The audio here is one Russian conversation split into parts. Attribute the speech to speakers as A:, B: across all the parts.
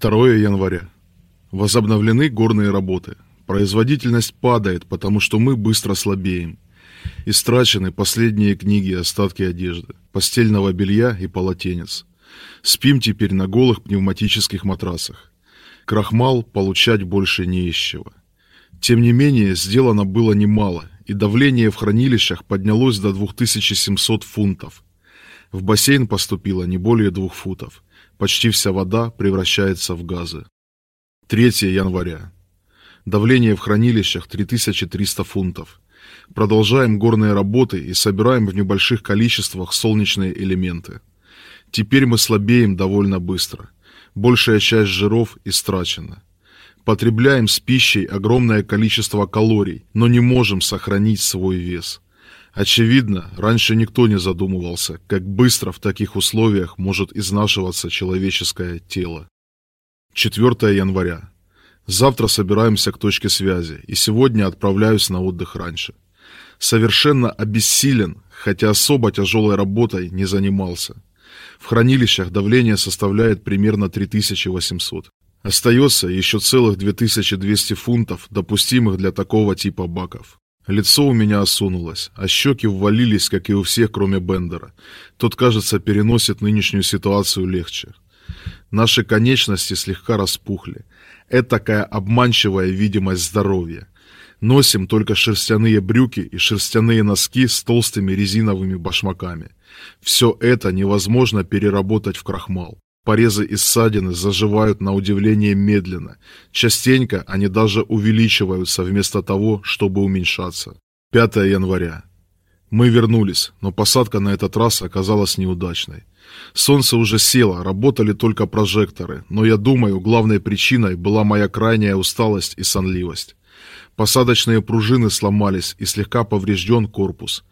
A: 2 января. Возобновлены горные работы. Производительность падает, потому что мы быстро слабеем. Истрачены последние книги остатки одежды, постельного белья и полотенец. Спим теперь на голых пневматических матрасах. Крахмал получать больше не из чего. Тем не менее, сделано было немало, и давление в хранилищах поднялось до 2700 фунтов. В бассейн поступило не более двух футов. Почти вся вода превращается в газы. 3 января. Давление в хранилищах 3300 фунтов. Продолжаем горные работы и собираем в небольших количествах солнечные элементы. Теперь мы слабеем довольно быстро. Большая часть жиров истрачена. Потребляем с пищей огромное количество калорий, но не можем сохранить свой вес. Очевидно, раньше никто не задумывался, как быстро в таких условиях может изнашиваться человеческое тело. 4 января. Завтра собираемся к точке связи, и сегодня отправляюсь на отдых раньше. Совершенно обессилен, хотя особо тяжелой работой не занимался. В хранилищах давление составляет примерно 3800. Остается еще целых 2200 фунтов, допустимых для такого типа баков. Лицо у меня осунулось, а щеки ввалились, как и у всех, кроме Бендера. Тот, кажется, переносит нынешнюю ситуацию легче. Наши конечности слегка распухли. Это такая обманчивая видимость здоровья. Носим только шерстяные брюки и шерстяные носки с толстыми резиновыми башмаками. Все это невозможно переработать в крахмал. Порезы и ссадины заживают на удивление медленно. Частенько они даже увеличиваются вместо того, чтобы уменьшаться. 5 января. Мы вернулись, но посадка на этот раз оказалась неудачной. Солнце уже село, работали только прожекторы, но я думаю, главной причиной была моя крайняя усталость и сонливость. Посадочные пружины сломались и слегка поврежден корпус.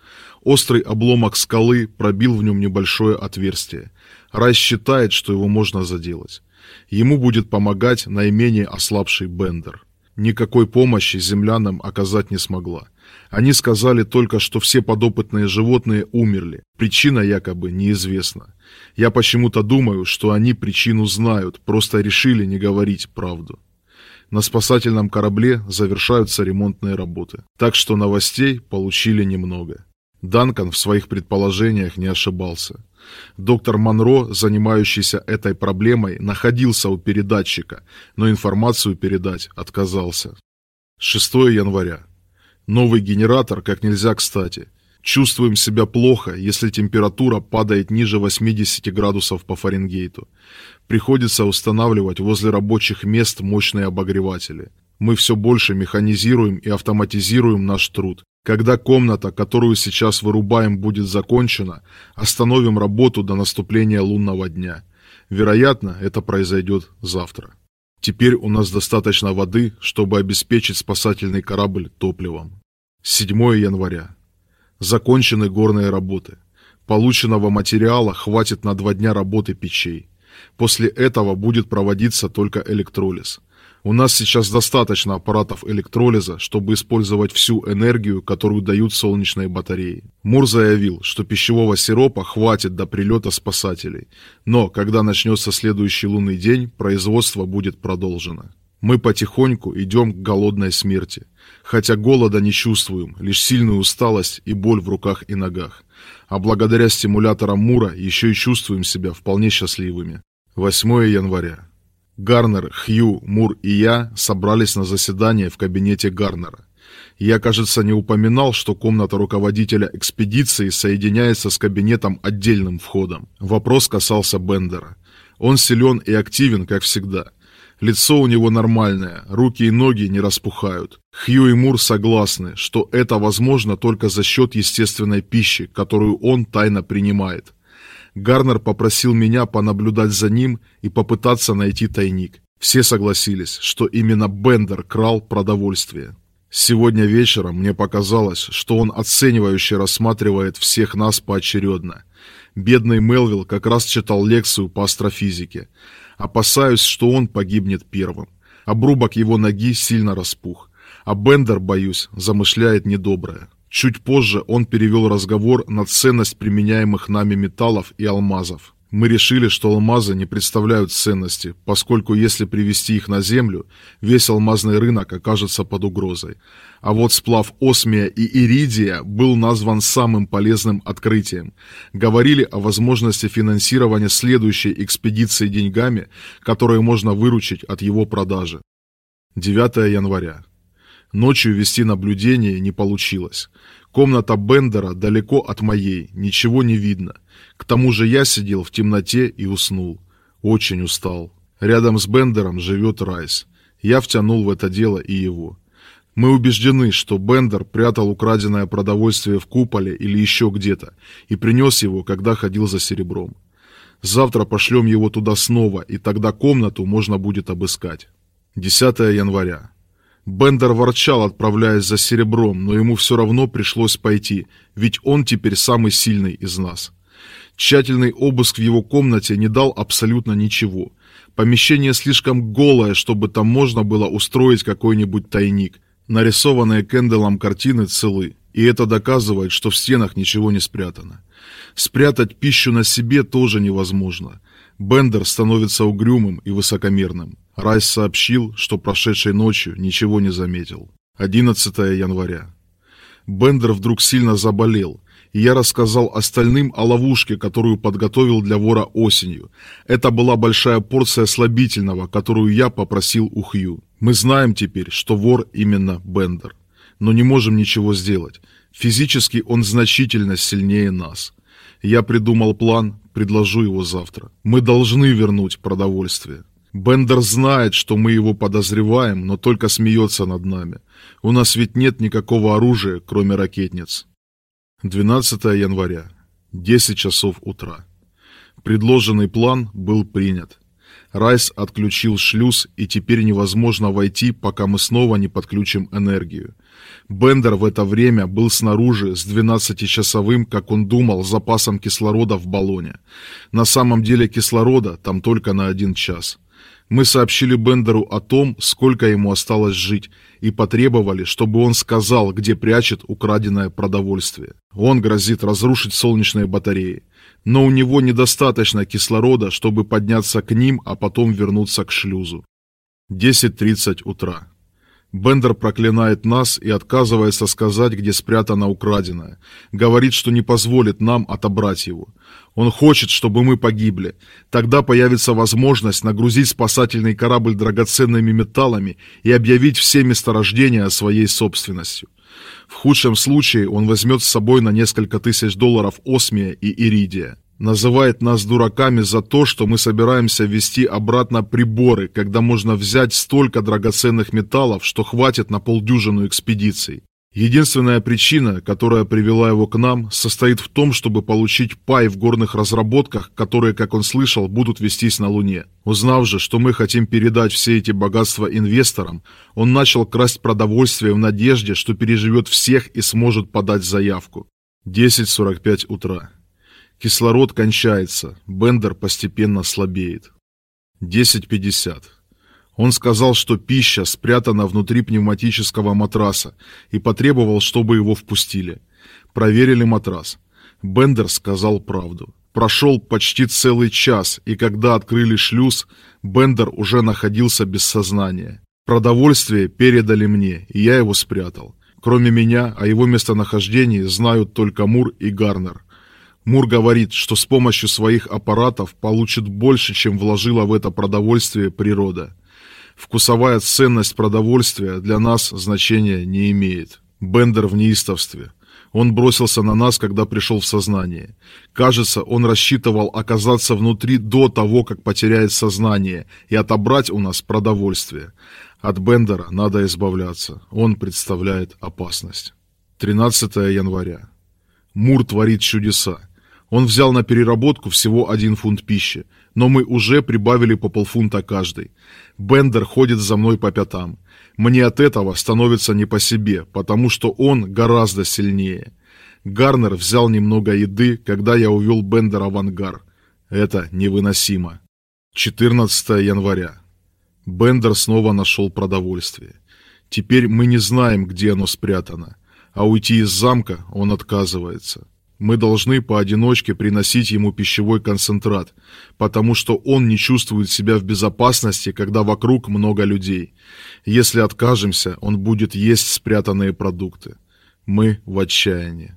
A: Острый обломок скалы пробил в нем небольшое отверстие. Райс считает, что его можно заделать. Ему будет помогать наименее ослабший Бендер. Никакой помощи землянам оказать не смогла. Они сказали только, что все подопытные животные умерли. Причина якобы неизвестна. Я почему-то думаю, что они причину знают, просто решили не говорить правду. На спасательном корабле завершаются ремонтные работы. Так что новостей получили немного. Данкан в своих предположениях не ошибался. Доктор Монро, занимающийся этой проблемой, находился у передатчика, но информацию передать отказался. 6 января. Новый генератор как нельзя кстати. Чувствуем себя плохо, если температура падает ниже 80 градусов по Фаренгейту. Приходится устанавливать возле рабочих мест мощные обогреватели. Мы все больше механизируем и автоматизируем наш труд. Когда комната, которую сейчас вырубаем, будет закончена, остановим работу до наступления лунного дня. Вероятно, это произойдет завтра. Теперь у нас достаточно воды, чтобы обеспечить спасательный корабль топливом. 7 января. Закончены горные работы. Полученного материала хватит на два дня работы печей. После этого будет проводиться только электролиз. У нас сейчас достаточно аппаратов электролиза, чтобы использовать всю энергию, которую дают солнечные батареи. Мур заявил, что пищевого сиропа хватит до прилета спасателей, но когда начнется следующий лунный день, производство будет продолжено. Мы потихоньку идем к голодной смерти, хотя голода не чувствуем, лишь сильную усталость и боль в руках и ногах. А благодаря стимуляторам Мура еще и чувствуем себя вполне счастливыми. 8 января. Гарнер, Хью, Мур и я собрались на заседание в кабинете Гарнера. Я, кажется, не упоминал, что комната руководителя экспедиции соединяется с кабинетом отдельным входом. Вопрос касался Бендера. Он силен и активен, как всегда. Лицо у него нормальное, руки и ноги не распухают. Хью и Мур согласны, что это возможно только за счет естественной пищи, которую он тайно принимает. Гарнер попросил меня понаблюдать за ним и попытаться найти тайник. Все согласились, что именно Бендер крал продовольствие. Сегодня вечером мне показалось, что он оценивающе рассматривает всех нас поочередно. Бедный Мелвилл как раз читал лекцию по астрофизике. Опасаюсь, что он погибнет первым. Обрубок его ноги сильно распух. А Бендер, боюсь, замышляет недоброе. Чуть позже он перевел разговор на ценность применяемых нами металлов и алмазов. Мы решили, что алмазы не представляют ценности, поскольку если привезти их на Землю, весь алмазный рынок окажется под угрозой. А вот сплав осмия и иридия был назван самым полезным открытием. Говорили о возможности финансирования следующей экспедиции деньгами, которые можно выручить от его продажи. 9 января. Ночью вести наблюдение не получилось. Комната Бендера далеко от моей, ничего не видно. К тому же я сидел в темноте и уснул. Очень устал. Рядом с Бендером живет Райс. Я втянул в это дело и его. Мы убеждены, что Бендер прятал украденное продовольствие в куполе или еще где-то и принес его, когда ходил за серебром. Завтра пошлем его туда снова, и тогда комнату можно будет обыскать. 10 января. Бендер ворчал, отправляясь за серебром, но ему все равно пришлось пойти, ведь он теперь самый сильный из нас. Тщательный обыск в его комнате не дал абсолютно ничего. Помещение слишком голое, чтобы там можно было устроить какой-нибудь тайник. Нарисованные Кенделом картины целы, и это доказывает, что в стенах ничего не спрятано. Спрятать пищу на себе тоже невозможно. Бендер становится угрюмым и высокомерным. Райс сообщил, что прошедшей ночью ничего не заметил. 11 января. Бендер вдруг сильно заболел, и я рассказал остальным о ловушке, которую подготовил для вора осенью. Это была большая порция слабительного, которую я попросил у Хью. Мы знаем теперь, что вор именно Бендер. Но не можем ничего сделать. Физически он значительно сильнее нас. Я придумал план, предложу его завтра. Мы должны вернуть продовольствие. Бендер знает, что мы его подозреваем, но только смеется над нами. У нас ведь нет никакого оружия, кроме ракетниц. 12 января. 10 часов утра. Предложенный план был принят. Райс отключил шлюз, и теперь невозможно войти, пока мы снова не подключим энергию. Бендер в это время был снаружи с 12-часовым, как он думал, запасом кислорода в баллоне. На самом деле кислорода там только на один час. Мы сообщили Бендеру о том, сколько ему осталось жить, и потребовали, чтобы он сказал, где прячет украденное продовольствие. Он грозит разрушить солнечные батареи. Но у него недостаточно кислорода, чтобы подняться к ним, а потом вернуться к шлюзу. 10.30 утра. Бендер проклинает нас и отказывается сказать, где спрятано украденное. Говорит, что не позволит нам отобрать его. Он хочет, чтобы мы погибли. Тогда появится возможность нагрузить спасательный корабль драгоценными металлами и объявить все месторождения своей собственностью. В худшем случае он возьмет с собой на несколько тысяч долларов осмия и иридия. Называет нас дураками за то, что мы собираемся ввести обратно приборы, когда можно взять столько драгоценных металлов, что хватит на полдюжину экспедиций. Единственная причина, которая привела его к нам, состоит в том, чтобы получить пай в горных разработках, которые, как он слышал, будут вестись на Луне. Узнав же, что мы хотим передать все эти богатства инвесторам, он начал красть продовольствие в надежде, что переживет всех и сможет подать заявку. 10.45 утра. Кислород кончается, Бендер постепенно слабеет. 10.50. Он сказал, что пища спрятана внутри пневматического матраса и потребовал, чтобы его впустили. Проверили матрас. Бендер сказал правду. Прошел почти целый час, и когда открыли шлюз, Бендер уже находился без сознания. Продовольствие передали мне, и я его спрятал. Кроме меня, о его местонахождении знают только Мур и Гарнер. Мур говорит, что с помощью своих аппаратов получит больше, чем вложила в это продовольствие природа. Вкусовая ценность продовольствия для нас значения не имеет. Бендер в неистовстве. Он бросился на нас, когда пришел в сознание. Кажется, он рассчитывал оказаться внутри до того, как потеряет сознание, и отобрать у нас продовольствие. От Бендера надо избавляться. Он представляет опасность. 13 января. Мур творит чудеса. Он взял на переработку всего один фунт пищи, но мы уже прибавили по полфунта каждый. Бендер ходит за мной по пятам. Мне от этого становится не по себе, потому что он гораздо сильнее. Гарнер взял немного еды, когда я увел Бендера в ангар. Это невыносимо. 14 января. Бендер снова нашел продовольствие. Теперь мы не знаем, где оно спрятано, а уйти из замка он отказывается. Мы должны поодиночке приносить ему пищевой концентрат, потому что он не чувствует себя в безопасности, когда вокруг много людей. Если откажемся, он будет есть спрятанные продукты. Мы в отчаянии.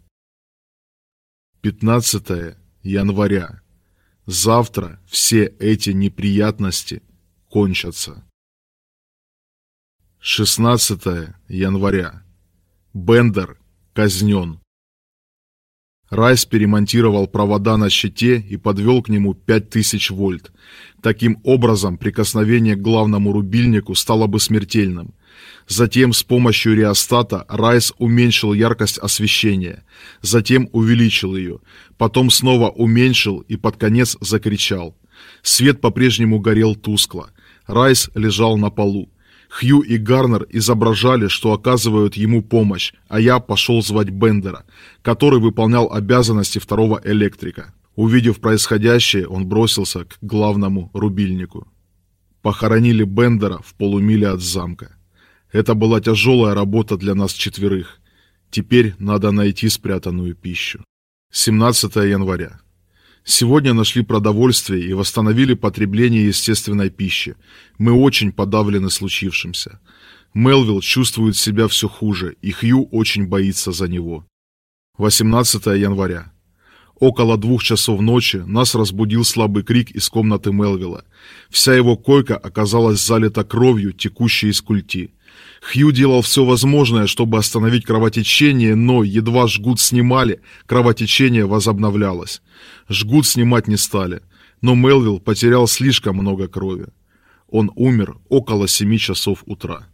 A: 15 января. Завтра все эти неприятности кончатся. 16 января. Бендер казнен. Райс перемонтировал провода на щите и подвел к нему 5000 вольт. Таким образом, прикосновение к главному рубильнику стало бы смертельным. Затем с помощью реостата Райс уменьшил яркость освещения, затем увеличил ее, потом снова уменьшил и под конец закричал. Свет по-прежнему горел тускло. Райс лежал на полу. Хью и Гарнер изображали, что оказывают ему помощь, а я пошел звать Бендера, который выполнял обязанности второго электрика. Увидев происходящее, он бросился к главному рубильнику. Похоронили Бендера в полумиле от замка. Это была тяжелая работа для нас четверых. Теперь надо найти спрятанную пищу. 17 января. Сегодня нашли продовольствие и восстановили потребление естественной пищи. Мы очень подавлены случившимся. Мелвилл чувствует себя все хуже, и Хью очень боится за него. 18 января. Около двух часов ночи нас разбудил слабый крик из комнаты Мелвилла. Вся его койка оказалась залита кровью, текущей из культи. Хью делал все возможное, чтобы остановить кровотечение, но едва жгут снимали, кровотечение возобновлялось. Жгут снимать не стали, но Мелвилл потерял слишком много крови. Он умер около семи часов утра.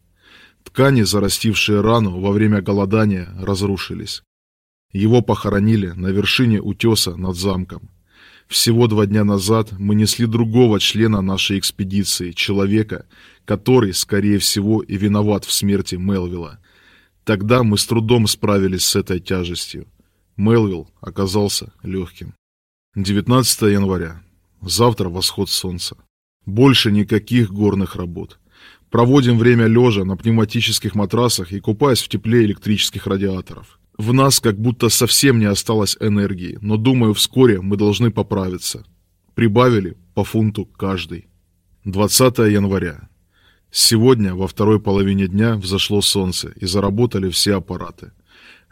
A: Ткани, зарастившие рану во время голодания, разрушились. Его похоронили на вершине утеса над замком. Всего два дня назад мы несли другого члена нашей экспедиции, человека, который, скорее всего, и виноват в смерти Мелвилла. Тогда мы с трудом справились с этой тяжестью. Мелвилл оказался легким. 19 января. Завтра восход солнца. Больше никаких горных работ. Проводим время лежа на пневматических матрасах и купаясь в тепле электрических радиаторов. В нас как будто совсем не осталось энергии, но думаю, вскоре мы должны поправиться. Прибавили по фунту каждый. 20 января. Сегодня, во второй половине дня, взошло солнце, и заработали все аппараты.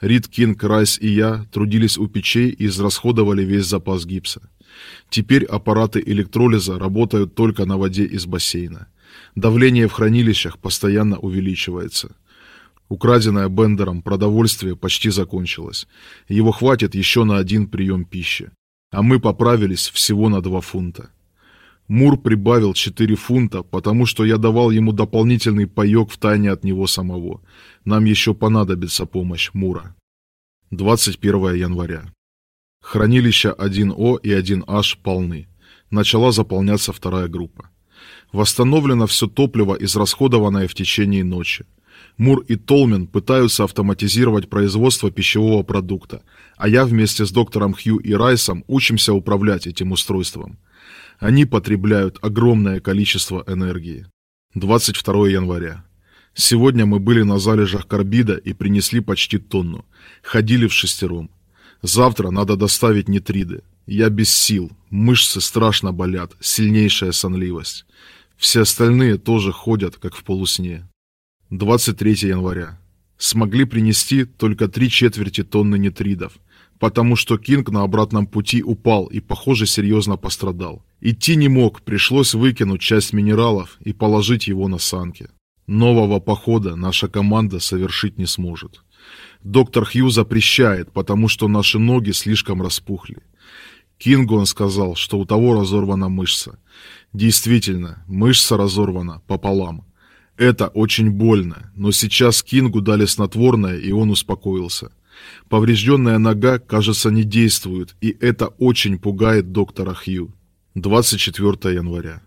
A: Рид Кинг, Райс и я трудились у печей и израсходовали весь запас гипса. Теперь аппараты электролиза работают только на воде из бассейна. Давление в хранилищах постоянно увеличивается. Украденное Бендером продовольствие почти закончилось. Его хватит еще на один прием пищи. А мы поправились всего на 2 фунта. Мур прибавил 4 фунта, потому что я давал ему дополнительный паёк в тайне от него самого. Нам еще понадобится помощь Мура. 21 января. Хранилища 1О и 1H полны. Начала заполняться вторая группа. Восстановлено все топливо, израсходованное в течение ночи. Мур и Толмен пытаются автоматизировать производство пищевого продукта, а я вместе с доктором Хью и Райсом учимся управлять этим устройством. Они потребляют огромное количество энергии. 22 января. Сегодня мы были на залежах карбида и принесли почти тонну. Ходили в шестером. Завтра надо доставить нитриды. Я без сил, мышцы страшно болят, сильнейшая сонливость. Все остальные тоже ходят, как в полусне. 23 января. Смогли принести только три четверти тонны нитридов, потому что Кинг на обратном пути упал и, похоже, серьезно пострадал. Идти не мог, пришлось выкинуть часть минералов и положить его на санки. Нового похода наша команда совершить не сможет. Доктор Хью запрещает, потому что наши ноги слишком распухли. Кингу он сказал, что у того разорвана мышца. Действительно, мышца разорвана пополам. Это очень больно, но сейчас Кингу дали снотворное, и он успокоился. Поврежденная нога, кажется, не действует, и это очень пугает доктора Хью. 24 января.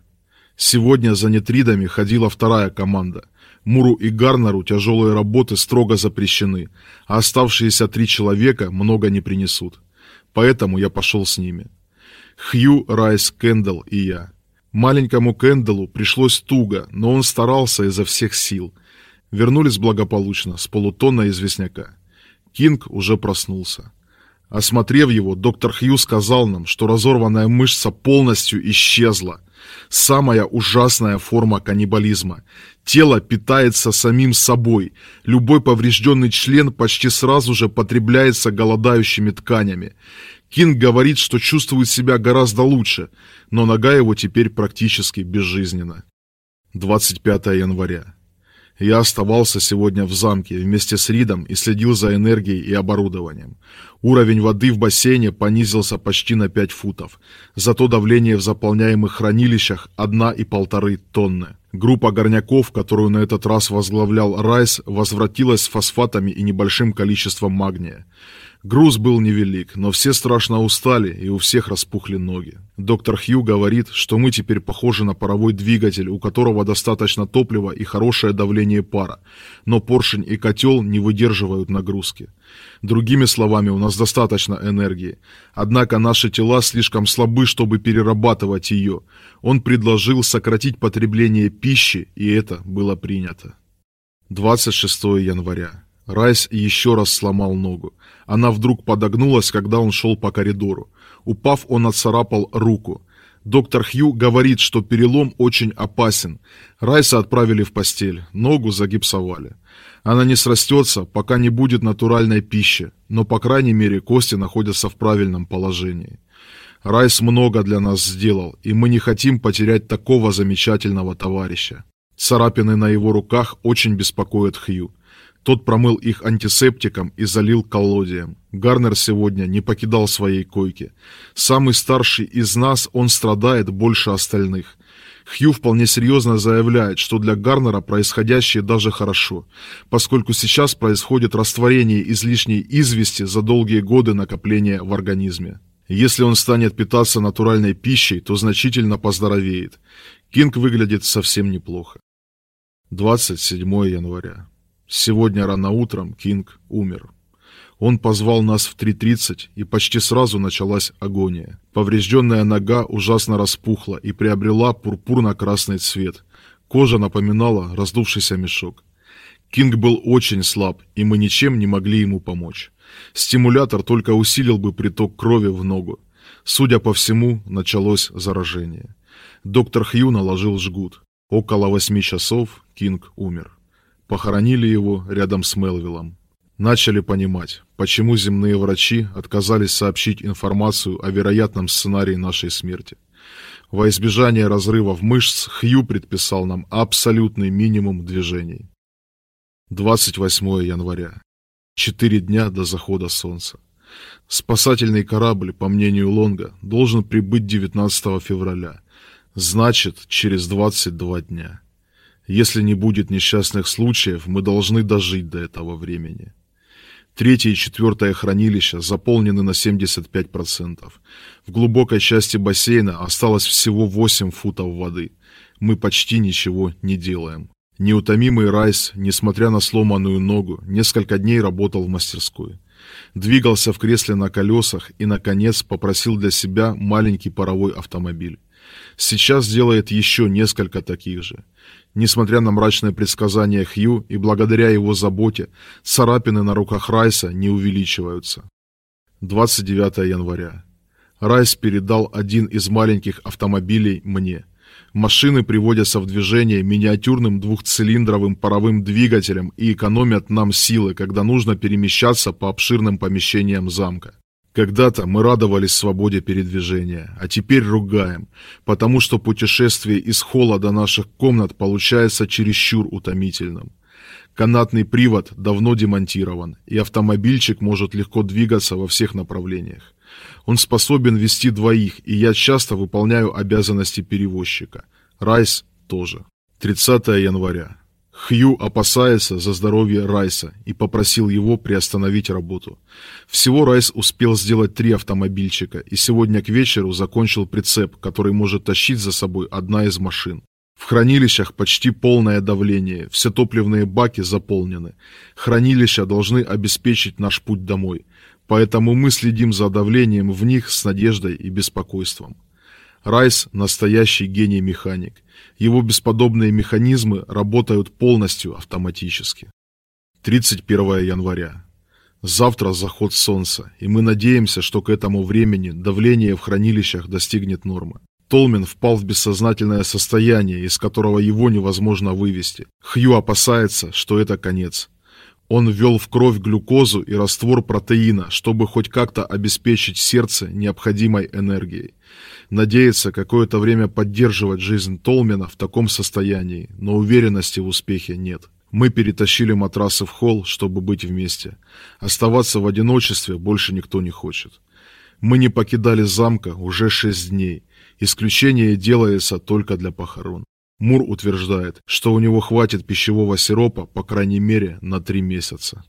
A: Сегодня за нетридами ходила вторая команда. Муру и Гарнеру тяжелые работы строго запрещены, а оставшиеся три человека много не принесут. Поэтому я пошел с ними. Хью, Райс, Кендалл и я. Маленькому Кэндаллу пришлось туго, но он старался изо всех сил. Вернулись благополучно, с полутонна известняка. Кинг уже проснулся. Осмотрев его, доктор Хью сказал нам, что разорванная мышца полностью исчезла. Самая ужасная форма каннибализма. Тело питается самим собой. Любой поврежденный член почти сразу же потребляется голодающими тканями. Кинг говорит, что чувствует себя гораздо лучше, но нога его теперь практически безжизненна. 25 января. Я оставался сегодня в замке вместе с Ридом и следил за энергией и оборудованием. Уровень воды в бассейне понизился почти на 5 футов, зато давление в заполняемых хранилищах одна и полторы тонны. Группа горняков, которую на этот раз возглавлял Райс, возвратилась с фосфатами и небольшим количеством магния. Груз был невелик, но все страшно устали, и у всех распухли ноги. Доктор Хью говорит, что мы теперь похожи на паровой двигатель, у которого достаточно топлива и хорошее давление пара, но поршень и котел не выдерживают нагрузки. Другими словами, у нас достаточно энергии, однако наши тела слишком слабы, чтобы перерабатывать ее. Он предложил сократить потребление пищи, и это было принято. 26 января. Райс еще раз сломал ногу. Она вдруг подогнулась, когда он шел по коридору. Упав, он отцарапал руку. Доктор Хью говорит, что перелом очень опасен. Райса отправили в постель, ногу загипсовали. Она не срастется, пока не будет натуральной пищи, но, по крайней мере, кости находятся в правильном положении. Райс много для нас сделал, и мы не хотим потерять такого замечательного товарища. Царапины на его руках очень беспокоят Хью. Тот промыл их антисептиком и залил коллодием. Гарнер сегодня не покидал своей койки. Самый старший из нас, он страдает больше остальных. Хью вполне серьезно заявляет, что для Гарнера происходящее даже хорошо, поскольку сейчас происходит растворение излишней извести за долгие годы накопления в организме. Если он станет питаться натуральной пищей, то значительно поздоровеет. Кинг выглядит совсем неплохо. 27 января. Сегодня рано утром Кинг умер. Он позвал нас в 3.30, и почти сразу началась агония. Поврежденная нога ужасно распухла и приобрела пурпурно-красный цвет. Кожа напоминала раздувшийся мешок. Кинг был очень слаб, и мы ничем не могли ему помочь. Стимулятор только усилил бы приток крови в ногу. Судя по всему, началось заражение. Доктор Хью наложил жгут. Около восьми часов Кинг умер. Похоронили его рядом с Мелвиллом. Начали понимать, почему земные врачи отказались сообщить информацию о вероятном сценарии нашей смерти. Во избежание разрывов мышц Хью предписал нам абсолютный минимум движений. 28 января. Четыре дня до захода солнца. Спасательный корабль, по мнению Лонга, должен прибыть 19 февраля. Значит, через 22 дня. Если не будет несчастных случаев, мы должны дожить до этого времени. Третье и четвертое хранилища заполнены на 75%. В глубокой части бассейна осталось всего 8 футов воды. Мы почти ничего не делаем. Неутомимый Райс, несмотря на сломанную ногу, несколько дней работал в мастерской. Двигался в кресле на колесах и, наконец, попросил для себя маленький паровой автомобиль. Сейчас делает еще несколько таких же. Несмотря на мрачное предсказание Хью и благодаря его заботе, царапины на руках Райса не увеличиваются. 29 января. Райс передал один из маленьких автомобилей мне. Машины приводятся в движение миниатюрным двухцилиндровым паровым двигателем и экономят нам силы, когда нужно перемещаться по обширным помещениям замка. Когда-то мы радовались свободе передвижения, а теперь ругаем, потому что путешествие из холла до наших комнат получается чересчур утомительным. Канатный привод давно демонтирован, и автомобильчик может легко двигаться во всех направлениях. Он способен вести двоих, и я часто выполняю обязанности перевозчика. Райс тоже. 30 января. Хью опасается за здоровье Райса и попросил его приостановить работу. Всего Райс успел сделать три автомобильчика и сегодня к вечеру закончил прицеп, который может тащить за собой одна из машин. В хранилищах почти полное давление, все топливные баки заполнены. Хранилища должны обеспечить наш путь домой, поэтому мы следим за давлением в них с надеждой и беспокойством. Райс – настоящий гений-механик. Его бесподобные механизмы работают полностью автоматически. 31 января. Завтра заход солнца, и мы надеемся, что к этому времени давление в хранилищах достигнет нормы. Толмин впал в бессознательное состояние, из которого его невозможно вывести. Хью опасается, что это конец. Он ввел в кровь глюкозу и раствор протеина, чтобы хоть как-то обеспечить сердце необходимой энергией. Надеется какое-то время поддерживать жизнь Толмина в таком состоянии, но уверенности в успехе нет. Мы перетащили матрасы в холл, чтобы быть вместе. Оставаться в одиночестве больше никто не хочет. Мы не покидали замка уже шесть дней. Исключение делается только для похорон. Мур утверждает, что у него хватит пищевого сиропа, по крайней мере, на три месяца.